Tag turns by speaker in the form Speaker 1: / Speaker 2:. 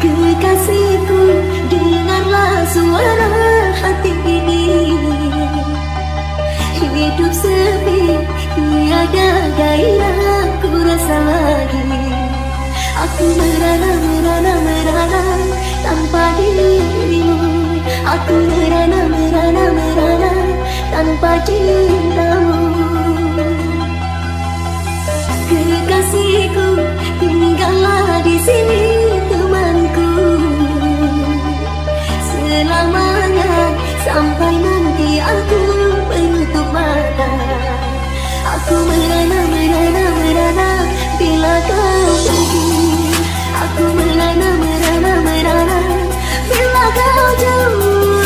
Speaker 1: Kekasihku, dengarlah suara hati ini. Hidup sepi, tiada gairah ku rasa lagi. Aku merana, merana, merana tanpa dirimu. Aku merana, merana, merana tanpa cintamu. Kekasihku, tinggallah di sini sampai nanti aku menutup mata Aku merana, merana, merana bila kau pergi. Aku merana, merana, merana bila kau jauh